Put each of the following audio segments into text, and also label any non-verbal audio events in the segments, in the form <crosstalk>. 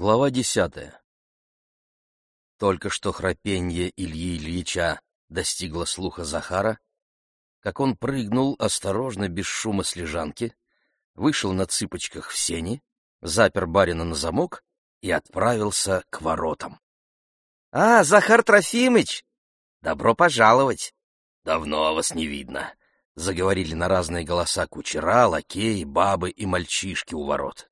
Глава десятая. Только что храпенье Ильи Ильича достигло слуха Захара, как он прыгнул осторожно, без шума с лежанки, вышел на цыпочках в сени, запер барина на замок и отправился к воротам. — А, Захар Трофимыч! Добро пожаловать! — Давно вас не видно! — заговорили на разные голоса кучера, лакеи, бабы и мальчишки у ворот.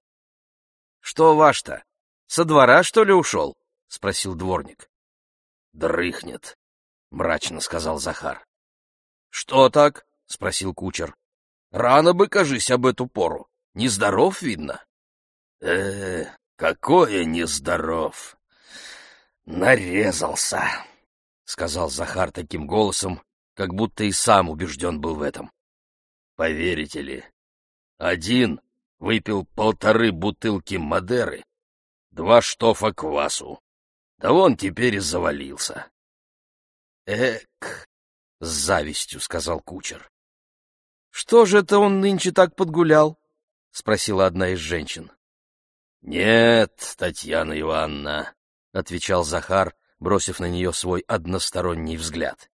— Что ваш-то? Со двора, что ли, ушел? — спросил дворник. — Дрыхнет, — мрачно сказал Захар. — Что так? — спросил кучер. — Рано бы, кажись, об эту пору. Нездоров, видно. Э, -э какое нездоров! Нарезался, — сказал Захар таким голосом, как будто и сам убежден был в этом. Поверите ли, один выпил полторы бутылки Мадеры два штофа квасу. Да он теперь и завалился. Эк, с завистью сказал кучер. Что же это он нынче так подгулял? спросила одна из женщин. Нет, Татьяна Ивановна, отвечал Захар, бросив на нее свой односторонний взгляд.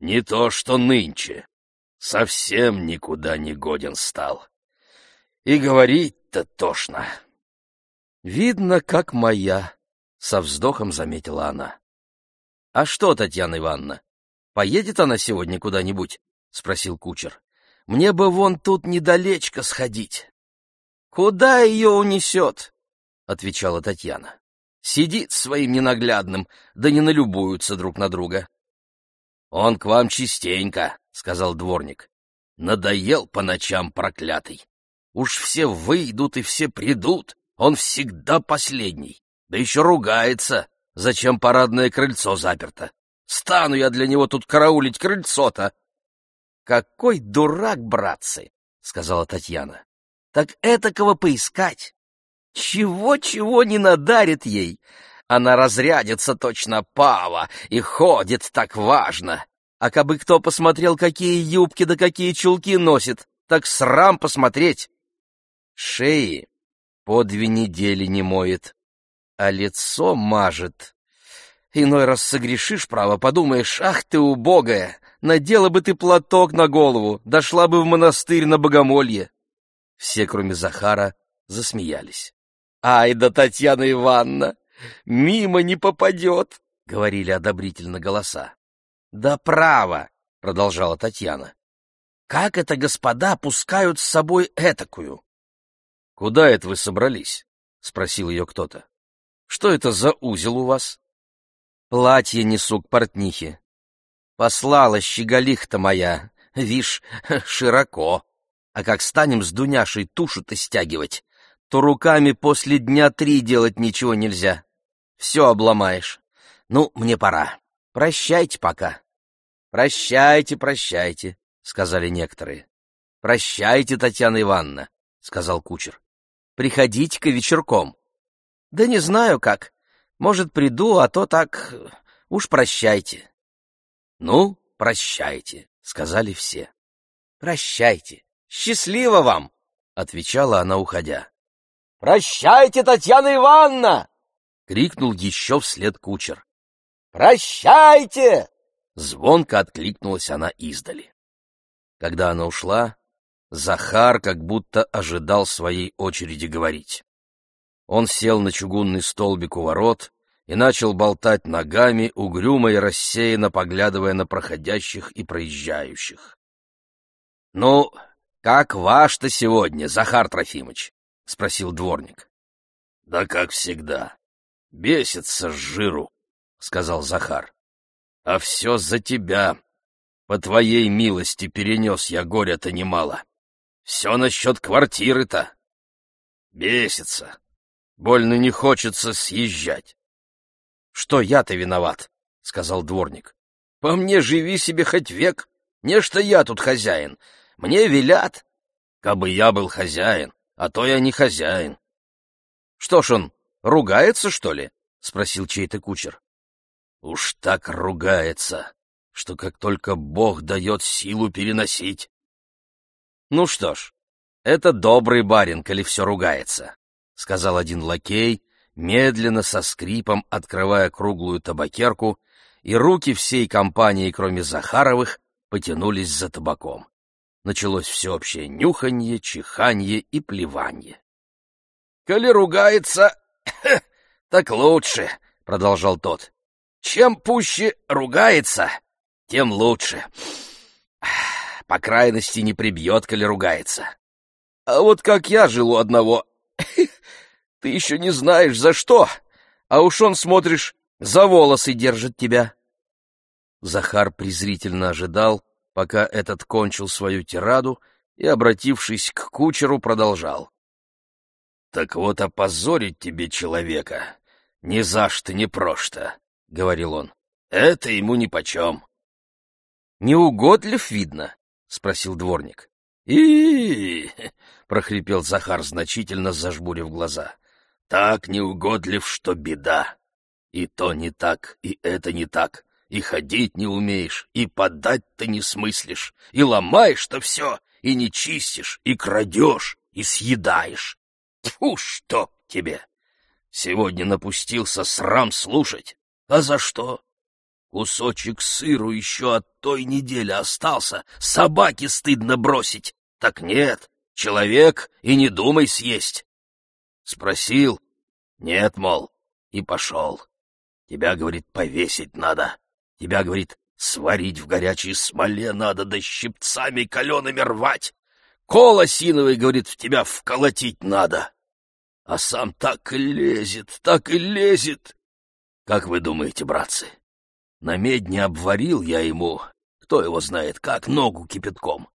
Не то, что нынче. Совсем никуда не годен стал. И говорить-то тошно. «Видно, как моя», — со вздохом заметила она. «А что, Татьяна Ивановна, поедет она сегодня куда-нибудь?» — спросил кучер. «Мне бы вон тут недалечко сходить». «Куда ее унесет?» — отвечала Татьяна. «Сидит своим ненаглядным, да не налюбуются друг на друга». «Он к вам частенько», — сказал дворник. «Надоел по ночам проклятый. Уж все выйдут и все придут, он всегда последний, да еще ругается, зачем парадное крыльцо заперто. Стану я для него тут караулить крыльцо-то. — Какой дурак, братцы! — сказала Татьяна. — Так этакого поискать. Чего-чего не надарит ей. Она разрядится точно пава и ходит так важно. А кабы кто посмотрел, какие юбки да какие чулки носит, так срам посмотреть. Шеи по две недели не моет, а лицо мажет. Иной раз согрешишь, право, подумаешь, ах ты убогая, надела бы ты платок на голову, дошла бы в монастырь на богомолье. Все, кроме Захара, засмеялись. «Ай да Татьяна Ивановна! Мимо не попадет!» — говорили одобрительно голоса. «Да право!» — продолжала Татьяна. «Как это господа пускают с собой этакую? — Куда это вы собрались? — спросил ее кто-то. — Что это за узел у вас? — Платье несу к портнихе. Послала щеголих-то моя, вишь, широко. А как станем с Дуняшей тушу-то стягивать, то руками после дня три делать ничего нельзя. Все обломаешь. Ну, мне пора. Прощайте пока. — Прощайте, прощайте, — сказали некоторые. — Прощайте, Татьяна Ивановна, — сказал кучер. Приходите-ка вечерком. Да не знаю как. Может, приду, а то так... Уж прощайте. Ну, прощайте, сказали все. Прощайте. Счастливо вам, отвечала она, уходя. Прощайте, Татьяна Ивановна! крикнул еще вслед кучер. Прощайте! Звонко откликнулась она издали. Когда она ушла, Захар как будто ожидал своей очереди говорить. Он сел на чугунный столбик у ворот и начал болтать ногами, угрюмо и рассеянно поглядывая на проходящих и проезжающих. — Ну, как ваш-то сегодня, Захар Трофимович? — спросил дворник. — Да как всегда. Бесится с жиру, — сказал Захар. — А все за тебя. По твоей милости перенес я горя-то немало. — все насчет квартиры-то. Бесится. Больно не хочется съезжать. — Что я-то виноват? — сказал дворник. — По мне живи себе хоть век. Не что я тут хозяин. Мне велят. Кабы я был хозяин, а то я не хозяин. — Что ж он, ругается, что ли? — спросил чей-то кучер. — Уж так ругается, что как только Бог дает силу переносить, ну что ж, это добрый барин, коли все ругается, — сказал один лакей медленно со скрипом открывая круглую табакерку, и руки всей компании, кроме Захаровых, потянулись за табаком. Началось всеобщее нюханье, чиханье и плеванье. — Коли ругается, <coughs> так лучше, — продолжал тот. — Чем пуще ругается, тем лучше. По крайности не прибьет, коли ругается. А вот как я жил у одного, <laughs> ты еще не знаешь за что, а уж он, смотришь, за волосы держит тебя. Захар презрительно ожидал, пока этот кончил свою тираду и, обратившись к кучеру, продолжал. — Так вот опозорить тебе человека ни за что, ни прошто, — говорил он. — Это ему нипочем. — Не угодлив, видно? — спросил дворник. и прохрипел Захар, значительно зажмурив глаза. — Так неугодлив, что беда. И то не так, и это не так и ходить не умеешь, и подать ты не смыслишь, и ломаешь-то все, и не чистишь, и крадешь, и съедаешь. Фу, что тебе! Сегодня напустился срам слушать. А за что? Кусочек сыру еще от той недели остался, собаке стыдно бросить. Так нет, человек и не думай съесть. Спросил, нет, мол, и пошел. Тебя, говорит, повесить надо. Тебя, говорит, сварить в горячей смоле надо, да щипцами калеными рвать. Кол осиновый, говорит, в тебя вколотить надо. А сам так и лезет, так и лезет. Как вы думаете, братцы, на медне обварил я ему, кто его знает как, ногу кипятком.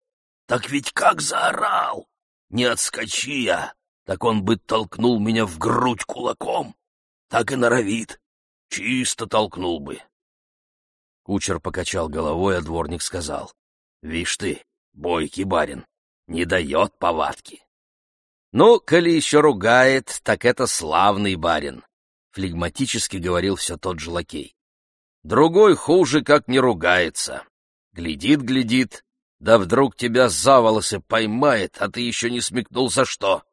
Так ведь как заорал! Не отскочи я, так он бы толкнул меня в грудь кулаком. Так и норовит. Чисто толкнул бы. Кучер покачал головой, а дворник сказал. — Вишь ты, бойкий барин, не дает повадки. — Ну, коли еще ругает, так это славный барин, — флегматически говорил все тот же лакей. Другой хуже, как не ругается. Глядит, глядит, да вдруг тебя за волосы поймает, а ты еще не смекнул за что.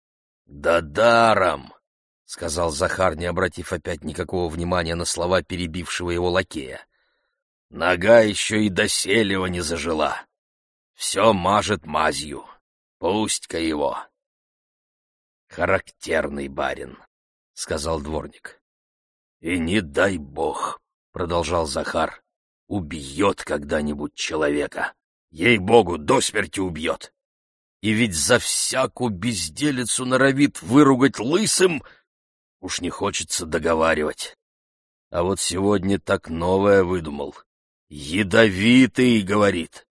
— Да даром, — сказал Захар, не обратив опять никакого внимания на слова перебившего его лакея. Нога еще и до селева не зажила. Все мажет мазью. Пусть-ка его. Характерный барин, — сказал дворник. И не дай бог, — продолжал Захар, — убьет когда-нибудь человека. Ей-богу, до смерти убьет. И ведь за всякую безделицу норовит выругать лысым, уж не хочется договаривать. А вот сегодня так новое выдумал. Ядовитый, говорит.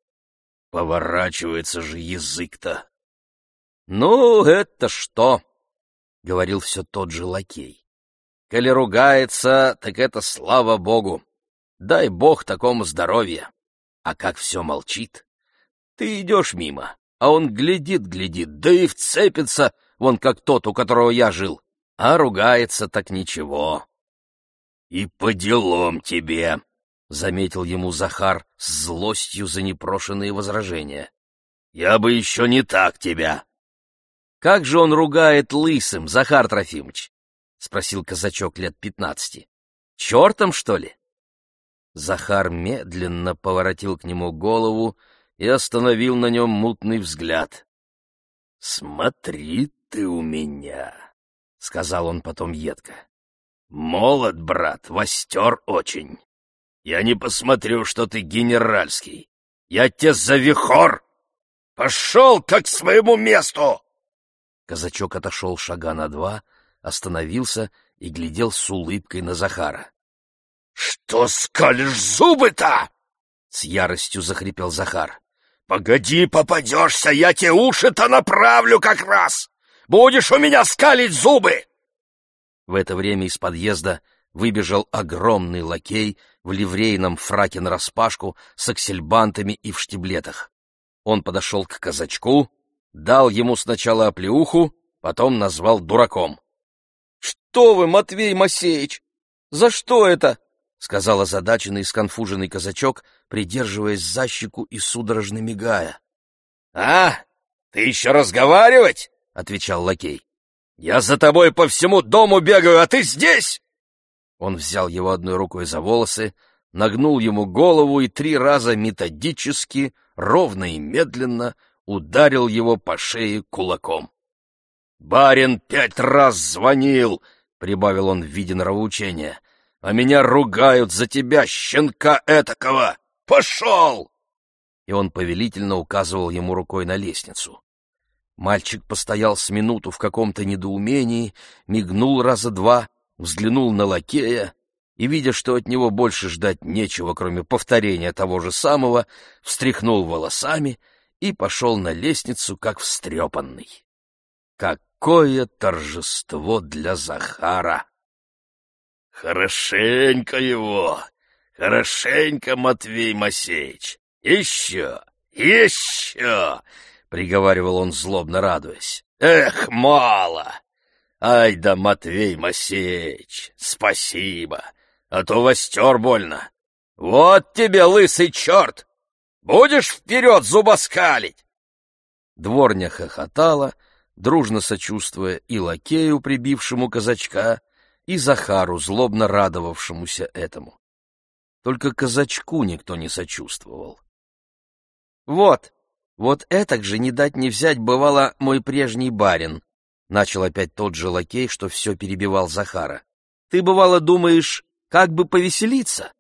Поворачивается же язык-то. Ну, это что? Говорил все тот же лакей. Коли ругается, так это слава богу. Дай бог такому здоровья. А как все молчит? Ты идешь мимо, а он глядит-глядит, да и вцепится, вон как тот, у которого я жил. А ругается так ничего. И по делам тебе, — заметил ему Захар с злостью за непрошенные возражения. — Я бы еще не так тебя. — Как же он ругает лысым, Захар Трофимович? — спросил казачок лет пятнадцати. — Чертом, что ли? Захар медленно поворотил к нему голову и остановил на нем мутный взгляд. — Смотри ты у меня, — сказал он потом едко. — Молод, брат, востер очень. Я не посмотрю, что ты генеральский. Я тебе за вихор! Пошел как к своему месту!» Казачок отошел шага на два, остановился и глядел с улыбкой на Захара. «Что скалишь зубы-то?» — с яростью захрипел Захар. «Погоди, попадешься, я тебе уши-то направлю как раз! Будешь у меня скалить зубы!» В это время из подъезда выбежал огромный лакей в ливрейном фраке нараспашку с аксельбантами и в штиблетах. Он подошел к казачку, дал ему сначала оплеуху, потом назвал дураком. — Что вы, Матвей Масеич? За что это? — сказал озадаченный и сконфуженный казачок, придерживаясь за щеку и судорожно мигая. — А, ты еще разговаривать? — отвечал лакей. — Я за тобой по всему дому бегаю, а ты здесь!» Он взял его одной рукой за волосы, нагнул ему голову и три раза методически, ровно и медленно ударил его по шее кулаком. «Барин пять раз звонил!» — прибавил он в виде нравоучения. «А меня ругают за тебя, щенка этакого! Пошел!» И он повелительно указывал ему рукой на лестницу. Мальчик постоял с минуту в каком-то недоумении, мигнул раза два, взглянул на лакея и, видя, что от него больше ждать нечего, кроме повторения того же самого, встряхнул волосами и пошел на лестницу, как встрепанный. Какое торжество для Захара! «Хорошенько его! Хорошенько, Матвей Масеич! Еще! Еще!» — приговаривал он, злобно радуясь. «Эх, мало! Ай да, Матвей Масеич, спасибо, а то востер больно. Вот тебе, лысый черт! Будешь вперед зубоскалить!» Дворня хохотала, дружно сочувствуя и лакею, прибившему казачка, и Захару, злобно радовавшемуся этому. Только казачку никто не сочувствовал. «Вот, вот этак же не дать не взять бывало мой прежний барин», — начал опять тот же лакей, что все перебивал Захара. «Ты, бывало, думаешь, как бы повеселиться,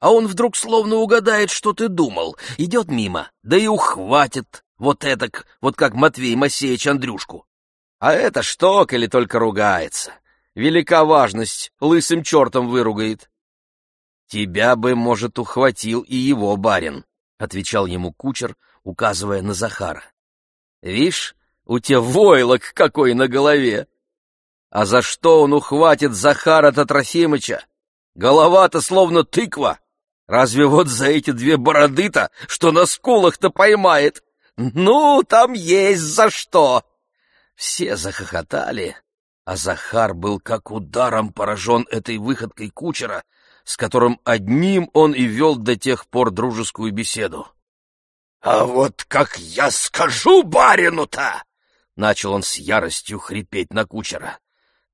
а он вдруг словно угадает, что ты думал, идет мимо, да и ухватит, вот этак, вот как Матвей Масеич Андрюшку. А это что, коли только ругается? Велика важность, лысым чертом выругает. Тебя бы, может, ухватил и его барин, — отвечал ему кучер, указывая на Захара. «Вишь, у тебя войлок какой на голове! А за что он ухватит Захара-то Трофимыча? Голова-то словно тыква! Разве вот за эти две бороды-то, что на скулах-то поймает? Ну, там есть за что!» Все захохотали, а Захар был как ударом поражен этой выходкой кучера, с которым одним он и вел до тех пор дружескую беседу. «А вот как я скажу барину-то!» — начал он с яростью хрипеть на кучера.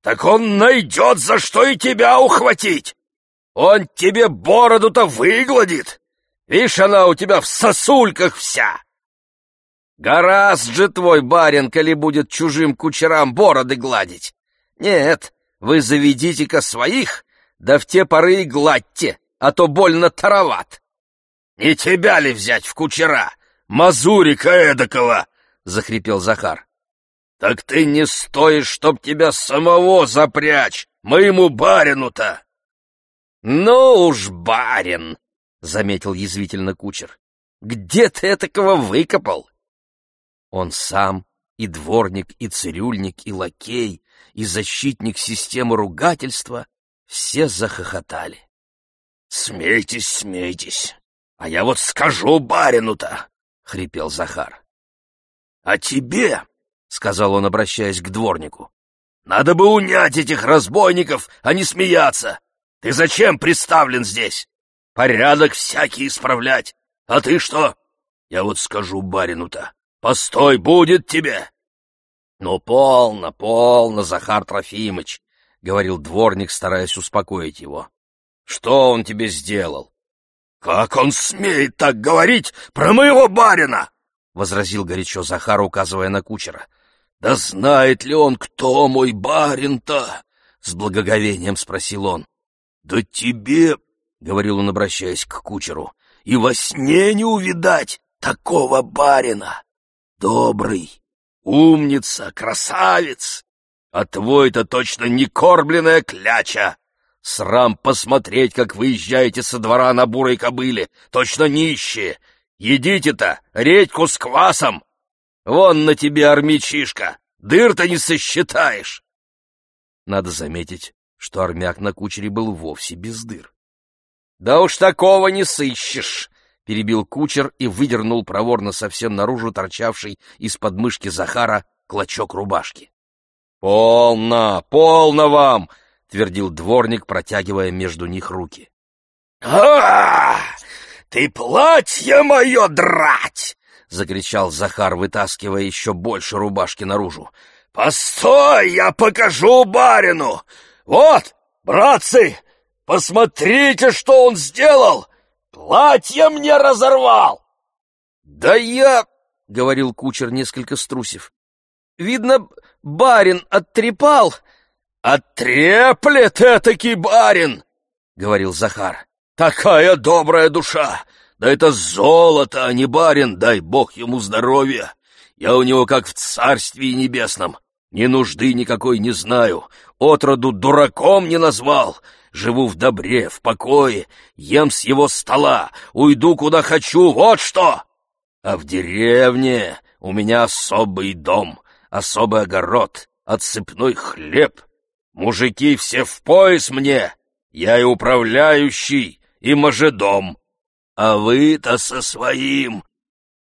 «Так он найдет, за что и тебя ухватить! Он тебе бороду-то выгладит! Видишь, она у тебя в сосульках вся!» «Гораст же твой барин, коли будет чужим кучерам бороды гладить! Нет, вы заведите-ка своих, да в те поры и гладьте, а то больно тароват!» «Не тебя ли взять в кучера? Мазурика эдакого!» — захрипел Захар. «Так ты не стоишь, чтоб тебя самого запрячь, моему барину-то!» «Ну уж, барин!» — заметил язвительно кучер. «Где ты этакого выкопал?» Он сам, и дворник, и цирюльник, и лакей, и защитник системы ругательства — все захохотали. «Смейтесь, смейтесь!» А я вот скажу барину-то, — хрипел Захар. — А тебе, — сказал он, обращаясь к дворнику, — надо бы унять этих разбойников, а не смеяться. Ты зачем приставлен здесь? Порядок всякий исправлять. А ты что? Я вот скажу барину-то. Постой, будет тебе. — Ну, полно, полно, Захар Трофимыч, — говорил дворник, стараясь успокоить его. — Что он тебе сделал? «Как он смеет так говорить про моего барина?» — возразил горячо Захар, указывая на кучера. «Да знает ли он, кто мой барин-то?» — с благоговением спросил он. «Да тебе, — говорил он, обращаясь к кучеру, — и во сне не увидать такого барина. Добрый, умница, красавец, а твой-то точно не корбленная кляча. Срам посмотреть, как выезжаете со двора на бурой кобыле, точно нищие. Едите-то редьку с квасом. Вон на тебе армячишка, дыр-то не сосчитаешь. Надо заметить, что армяк на кучере был вовсе без дыр. Да уж такого не сыщешь, перебил кучер и выдернул проворно совсем наружу торчавший из подмышки Захара клочок рубашки. Полно, полно вам! — твердил дворник, протягивая между них руки. а, Ты платье мое драть! — закричал Захар, вытаскивая еще больше рубашки наружу. Постой, я покажу барину! Вот, братцы, посмотрите, что он сделал! Платье мне разорвал!» «Да я...» — говорил кучер, несколько струсив. «Видно, барин оттрепал». «Оттреплет этакий барин!» — говорил Захар. «Такая добрая душа! Да это золото, а не барин, дай бог ему здоровья! Я у него как в царстве небесном, ни нужды никакой не знаю, отроду дураком не назвал, живу в добре, в покое, ем с его стола, уйду куда хочу, вот что! А в деревне у меня особый дом, особый огород, отсыпной хлеб. Мужики все в пояс мне, я и управляющий, и мажедом. А вы-то со своим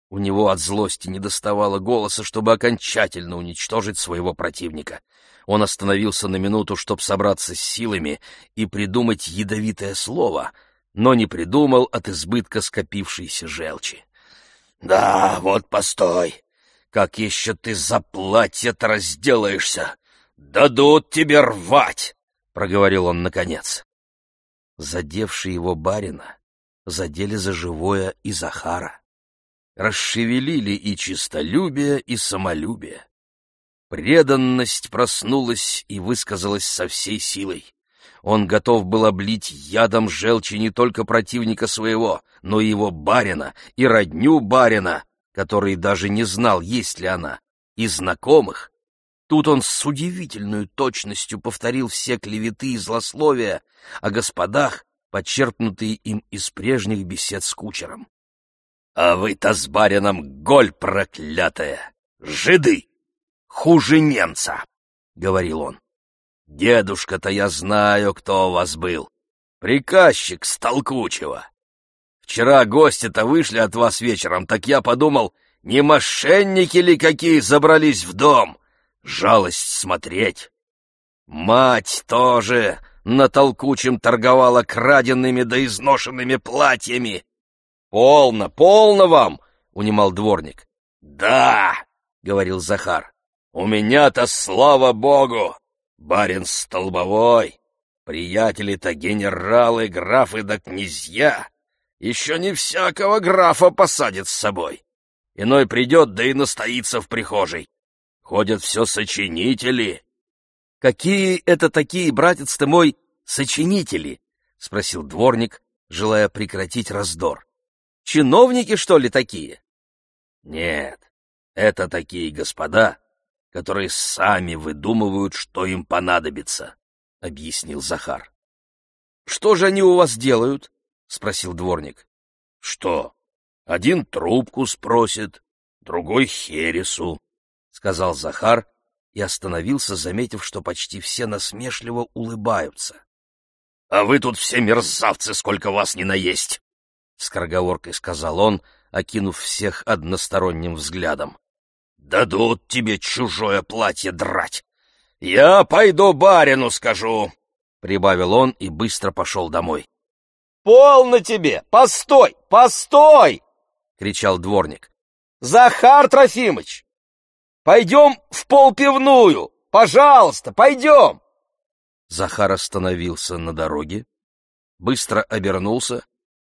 у него от злости не доставало голоса, чтобы окончательно уничтожить своего противника. Он остановился на минуту, чтобы собраться с силами и придумать ядовитое слово, но не придумал от избытка скопившейся желчи. — Да, вот постой. Как еще ты за платье-то разделаешься? Дадут тебе рвать! — проговорил он наконец. Задевший его барина задели за живое и Захара расшевелили и чистолюбие, и самолюбие. Преданность проснулась и высказалась со всей силой. Он готов был облить ядом желчи не только противника своего, но и его барина, и родню барина, который даже не знал, есть ли она, и знакомых. Тут он с удивительной точностью повторил все клеветы и злословия о господах, подчерпнутые им из прежних бесед с кучером. А вы-то с барином голь проклятая! Жиды! Хуже немца! — говорил он. Дедушка-то я знаю, кто у вас был. Приказчик Столкучего. Вчера гости-то вышли от вас вечером, так я подумал, не мошенники ли какие забрались в дом? Жалость смотреть. Мать тоже на толкучем торговала краденными да изношенными платьями. «Полно, полно вам!» — унимал дворник. «Да!» — говорил Захар. «У меня-то, слава богу, барин столбовой, приятели-то генералы, графы да князья. Еще не всякого графа посадит с собой. Иной придет, да и настоится в прихожей. Ходят все сочинители». «Какие это такие, братец ты мой, сочинители?» — спросил дворник, желая прекратить раздор. Чиновники, что ли, такие? Нет, это такие господа, которые сами выдумывают, что им понадобится, — объяснил Захар. — Что же они у вас делают? — спросил дворник. — Что? Один трубку спросит, другой хересу, — сказал Захар и остановился, заметив, что почти все насмешливо улыбаются. — А вы тут все мерзавцы, сколько вас не наесть! — скороговоркой сказал он, окинув всех односторонним взглядом. «Дадут тебе чужое платье драть! Я пойду барину скажу!» — прибавил он и быстро пошел домой. «Полно тебе! Постой! Постой!» — кричал дворник. «Захар Трофимыч! Пойдем в полпивную! Пожалуйста, пойдем!» Захар остановился на дороге, быстро обернулся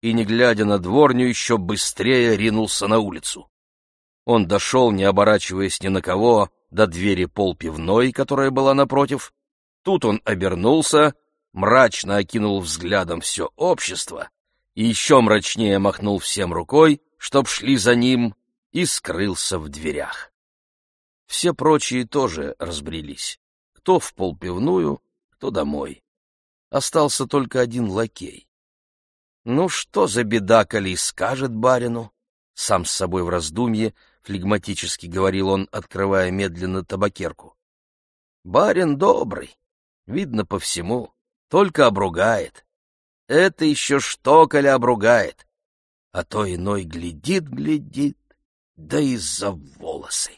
и, не глядя на дворню, еще быстрее ринулся на улицу. Он дошел, не оборачиваясь ни на кого, до двери полпивной, которая была напротив. Тут он обернулся, мрачно окинул взглядом все общество и еще мрачнее махнул всем рукой, чтоб шли за ним, и скрылся в дверях. Все прочие тоже разбрелись, кто в полпивную, кто домой. Остался только один лакей. Ну что за беда, коли скажет барину? Сам с собой в раздумье, флегматически говорил он, открывая медленно табакерку. Барин добрый, видно по всему, только обругает. Это еще что, коли обругает? А то иной глядит-глядит, да из-за волосы.